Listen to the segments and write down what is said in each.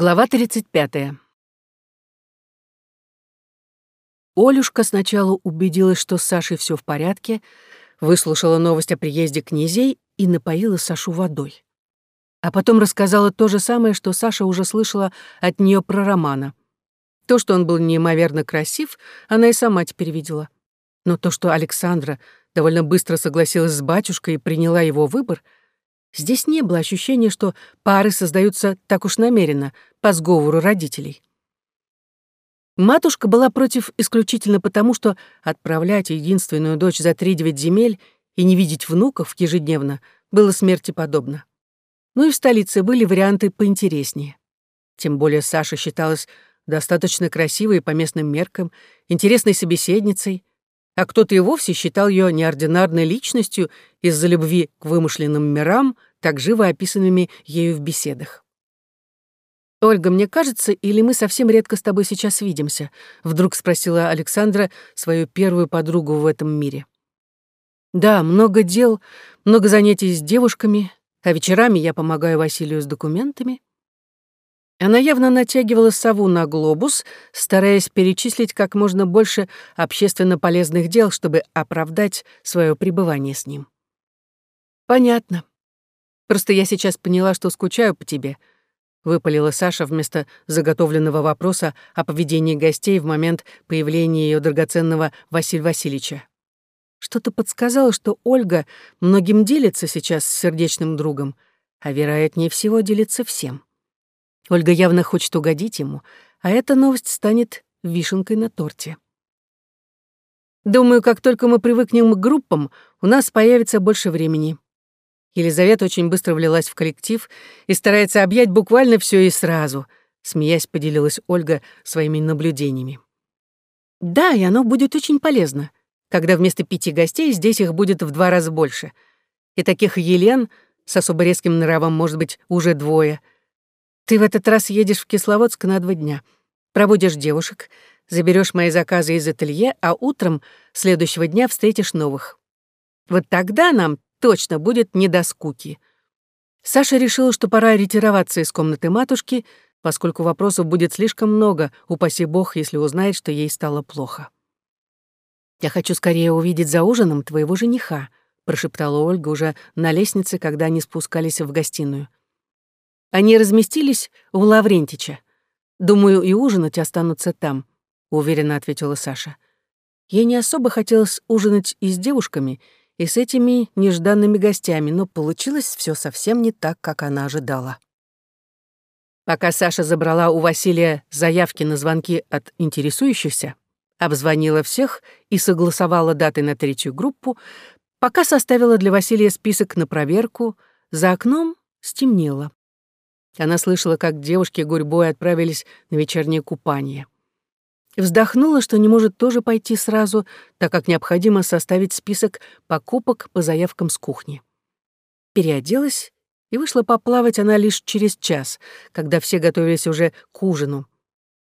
Глава 35. Олюшка сначала убедилась, что с Сашей все в порядке, выслушала новость о приезде князей и напоила Сашу водой. А потом рассказала то же самое, что Саша уже слышала от нее про Романа. То, что он был неимоверно красив, она и сама теперь видела. Но то, что Александра довольно быстро согласилась с батюшкой и приняла его выбор — Здесь не было ощущения, что пары создаются так уж намеренно, по сговору родителей. Матушка была против исключительно потому, что отправлять единственную дочь за три-девять земель и не видеть внуков ежедневно было смерти подобно. Ну и в столице были варианты поинтереснее. Тем более Саша считалась достаточно красивой по местным меркам, интересной собеседницей, а кто-то и вовсе считал ее неординарной личностью из-за любви к вымышленным мирам, так живо описанными ею в беседах. «Ольга, мне кажется, или мы совсем редко с тобой сейчас видимся?» — вдруг спросила Александра свою первую подругу в этом мире. «Да, много дел, много занятий с девушками, а вечерами я помогаю Василию с документами». Она явно натягивала сову на глобус, стараясь перечислить как можно больше общественно полезных дел, чтобы оправдать свое пребывание с ним. «Понятно. Просто я сейчас поняла, что скучаю по тебе», — выпалила Саша вместо заготовленного вопроса о поведении гостей в момент появления ее драгоценного Василия Васильевича. Что-то подсказало, что Ольга многим делится сейчас с сердечным другом, а вероятнее всего делится всем. Ольга явно хочет угодить ему, а эта новость станет вишенкой на торте. Думаю, как только мы привыкнем к группам, у нас появится больше времени. Елизавета очень быстро влилась в коллектив и старается объять буквально все и сразу, смеясь, поделилась Ольга своими наблюдениями. Да, и оно будет очень полезно, когда вместо пяти гостей здесь их будет в два раза больше. И таких Елен с особо резким нравом может быть уже двое — ты в этот раз едешь в Кисловодск на два дня. Проводишь девушек, заберешь мои заказы из ателье, а утром следующего дня встретишь новых. Вот тогда нам точно будет не до скуки. Саша решила, что пора ретироваться из комнаты матушки, поскольку вопросов будет слишком много, упаси бог, если узнает, что ей стало плохо. «Я хочу скорее увидеть за ужином твоего жениха», прошептала Ольга уже на лестнице, когда они спускались в гостиную. Они разместились у Лаврентича. Думаю, и ужинать останутся там, уверенно ответила Саша. Ей не особо хотелось ужинать и с девушками, и с этими нежданными гостями, но получилось все совсем не так, как она ожидала. Пока Саша забрала у Василия заявки на звонки от интересующихся, обзвонила всех и согласовала даты на третью группу, пока составила для Василия список на проверку, за окном стемнело. Она слышала, как девушки гурьбой отправились на вечернее купание. Вздохнула, что не может тоже пойти сразу, так как необходимо составить список покупок по заявкам с кухни. Переоделась и вышла поплавать она лишь через час, когда все готовились уже к ужину.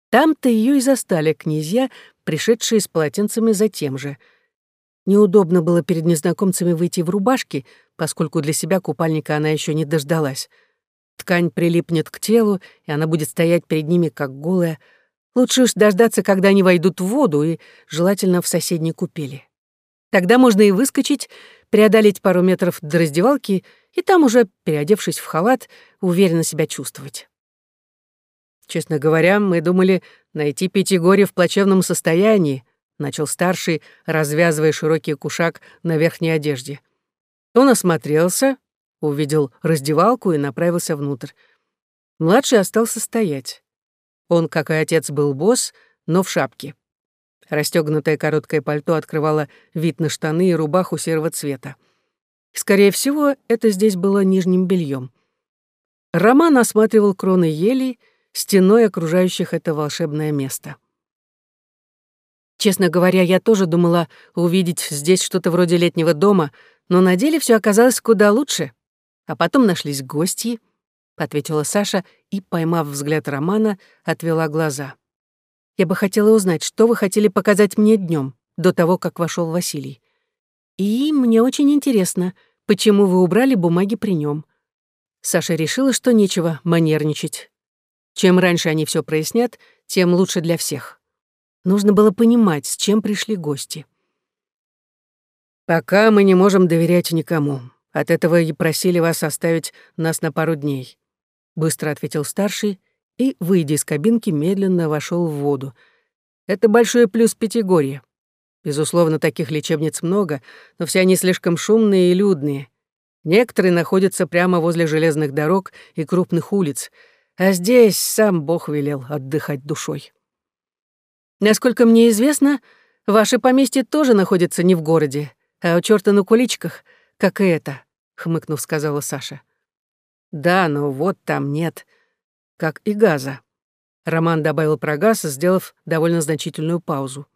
Там-то ее и застали князья, пришедшие с полотенцами за тем же. Неудобно было перед незнакомцами выйти в рубашке, поскольку для себя купальника она еще не дождалась. Ткань прилипнет к телу, и она будет стоять перед ними как голая. Лучше уж дождаться, когда они войдут в воду, и желательно в соседней купели. Тогда можно и выскочить, преодолеть пару метров до раздевалки, и там уже, переодевшись в халат, уверенно себя чувствовать. Честно говоря, мы думали найти Пятигорье в плачевном состоянии, начал старший, развязывая широкий кушак на верхней одежде. Он осмотрелся, увидел раздевалку и направился внутрь. Младший остался стоять. Он, как и отец, был босс, но в шапке. Расстёгнутое короткое пальто открывало вид на штаны и рубаху серого цвета. Скорее всего, это здесь было нижним бельем. Роман осматривал кроны елей, стеной окружающих это волшебное место. Честно говоря, я тоже думала увидеть здесь что-то вроде летнего дома, но на деле все оказалось куда лучше. А потом нашлись гости, ответила Саша и, поймав взгляд Романа, отвела глаза. Я бы хотела узнать, что вы хотели показать мне днем, до того, как вошел Василий. И мне очень интересно, почему вы убрали бумаги при нем. Саша решила, что нечего манерничать. Чем раньше они все прояснят, тем лучше для всех. Нужно было понимать, с чем пришли гости. «Пока мы не можем доверять никому. От этого и просили вас оставить нас на пару дней», — быстро ответил старший и, выйдя из кабинки, медленно вошел в воду. «Это большой плюс Пятигорья. Безусловно, таких лечебниц много, но все они слишком шумные и людные. Некоторые находятся прямо возле железных дорог и крупных улиц, а здесь сам Бог велел отдыхать душой. Насколько мне известно, ваше поместье тоже находится не в городе, а у чёрта на куличках, как и это, хмыкнув, сказала Саша. Да, но вот там нет, как и газа. Роман добавил про газ, сделав довольно значительную паузу.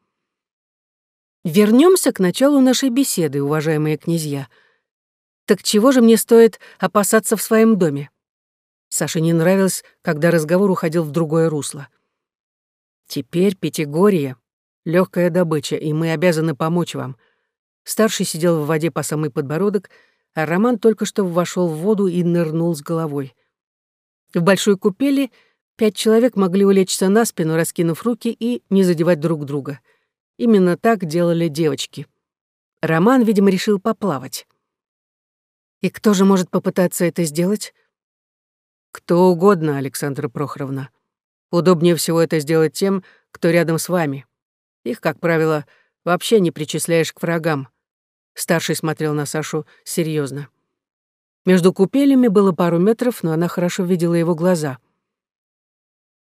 Вернемся к началу нашей беседы, уважаемые князья. Так чего же мне стоит опасаться в своем доме? Саше не нравилось, когда разговор уходил в другое русло. Теперь Пятигорье — легкая добыча, и мы обязаны помочь вам. Старший сидел в воде по самый подбородок, а Роман только что вошел в воду и нырнул с головой. В большой купели пять человек могли улечься на спину, раскинув руки и не задевать друг друга — Именно так делали девочки. Роман, видимо, решил поплавать. И кто же может попытаться это сделать? Кто угодно, Александра Прохоровна. Удобнее всего это сделать тем, кто рядом с вами. Их, как правило, вообще не причисляешь к врагам. Старший смотрел на Сашу серьезно. Между купелями было пару метров, но она хорошо видела его глаза.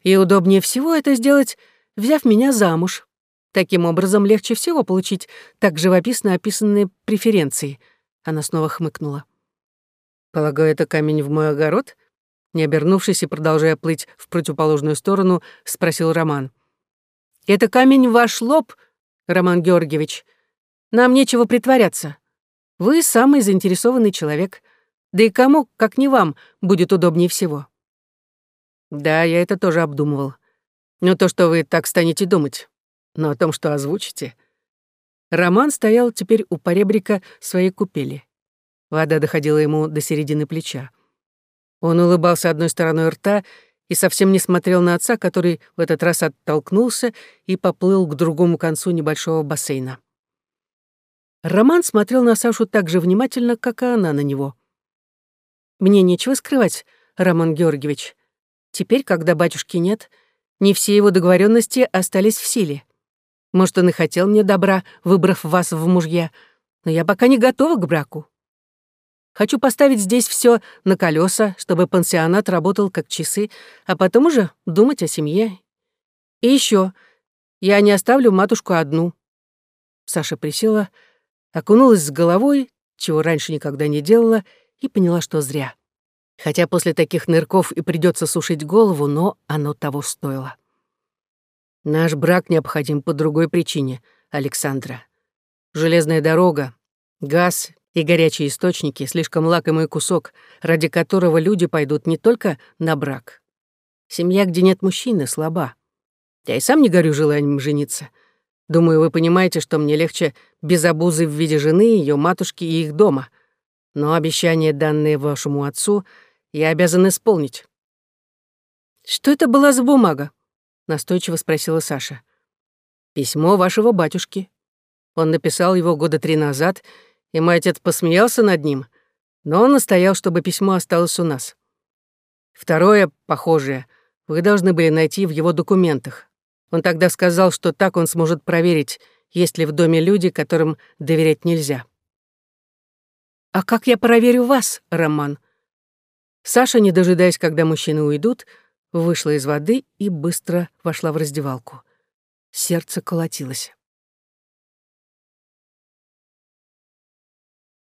И удобнее всего это сделать, взяв меня замуж. Таким образом, легче всего получить так живописно описанные преференции. Она снова хмыкнула. «Полагаю, это камень в мой огород?» Не обернувшись и продолжая плыть в противоположную сторону, спросил Роман. «Это камень в ваш лоб, Роман Георгиевич. Нам нечего притворяться. Вы самый заинтересованный человек. Да и кому, как не вам, будет удобнее всего». «Да, я это тоже обдумывал. Но то, что вы так станете думать, но о том, что озвучите... Роман стоял теперь у поребрика своей купели. Вода доходила ему до середины плеча. Он улыбался одной стороной рта и совсем не смотрел на отца, который в этот раз оттолкнулся и поплыл к другому концу небольшого бассейна. Роман смотрел на Сашу так же внимательно, как и она на него. «Мне нечего скрывать, Роман Георгиевич. Теперь, когда батюшки нет, не все его договоренности остались в силе. Может, он и хотел мне добра, выбрав вас в мужья, но я пока не готова к браку. Хочу поставить здесь все на колеса, чтобы пансионат работал как часы, а потом уже думать о семье. И еще, я не оставлю матушку одну. Саша присела, окунулась с головой, чего раньше никогда не делала, и поняла, что зря. Хотя после таких нырков и придется сушить голову, но оно того стоило. Наш брак необходим по другой причине, Александра. Железная дорога, газ и горячие источники — слишком лакомый кусок, ради которого люди пойдут не только на брак. Семья, где нет мужчины, слаба. Я и сам не горю желанием жениться. Думаю, вы понимаете, что мне легче без обузы в виде жены, ее матушки и их дома. Но обещания, данные вашему отцу, я обязан исполнить. Что это была за бумага? настойчиво спросила Саша. Письмо вашего батюшки. Он написал его года три назад, и мой отец посмеялся над ним, но он настоял, чтобы письмо осталось у нас. Второе, похожее, вы должны были найти в его документах. Он тогда сказал, что так он сможет проверить, есть ли в доме люди, которым доверять нельзя. «А как я проверю вас, Роман?» Саша, не дожидаясь, когда мужчины уйдут, вышла из воды и быстро вошла в раздевалку. Сердце колотилось.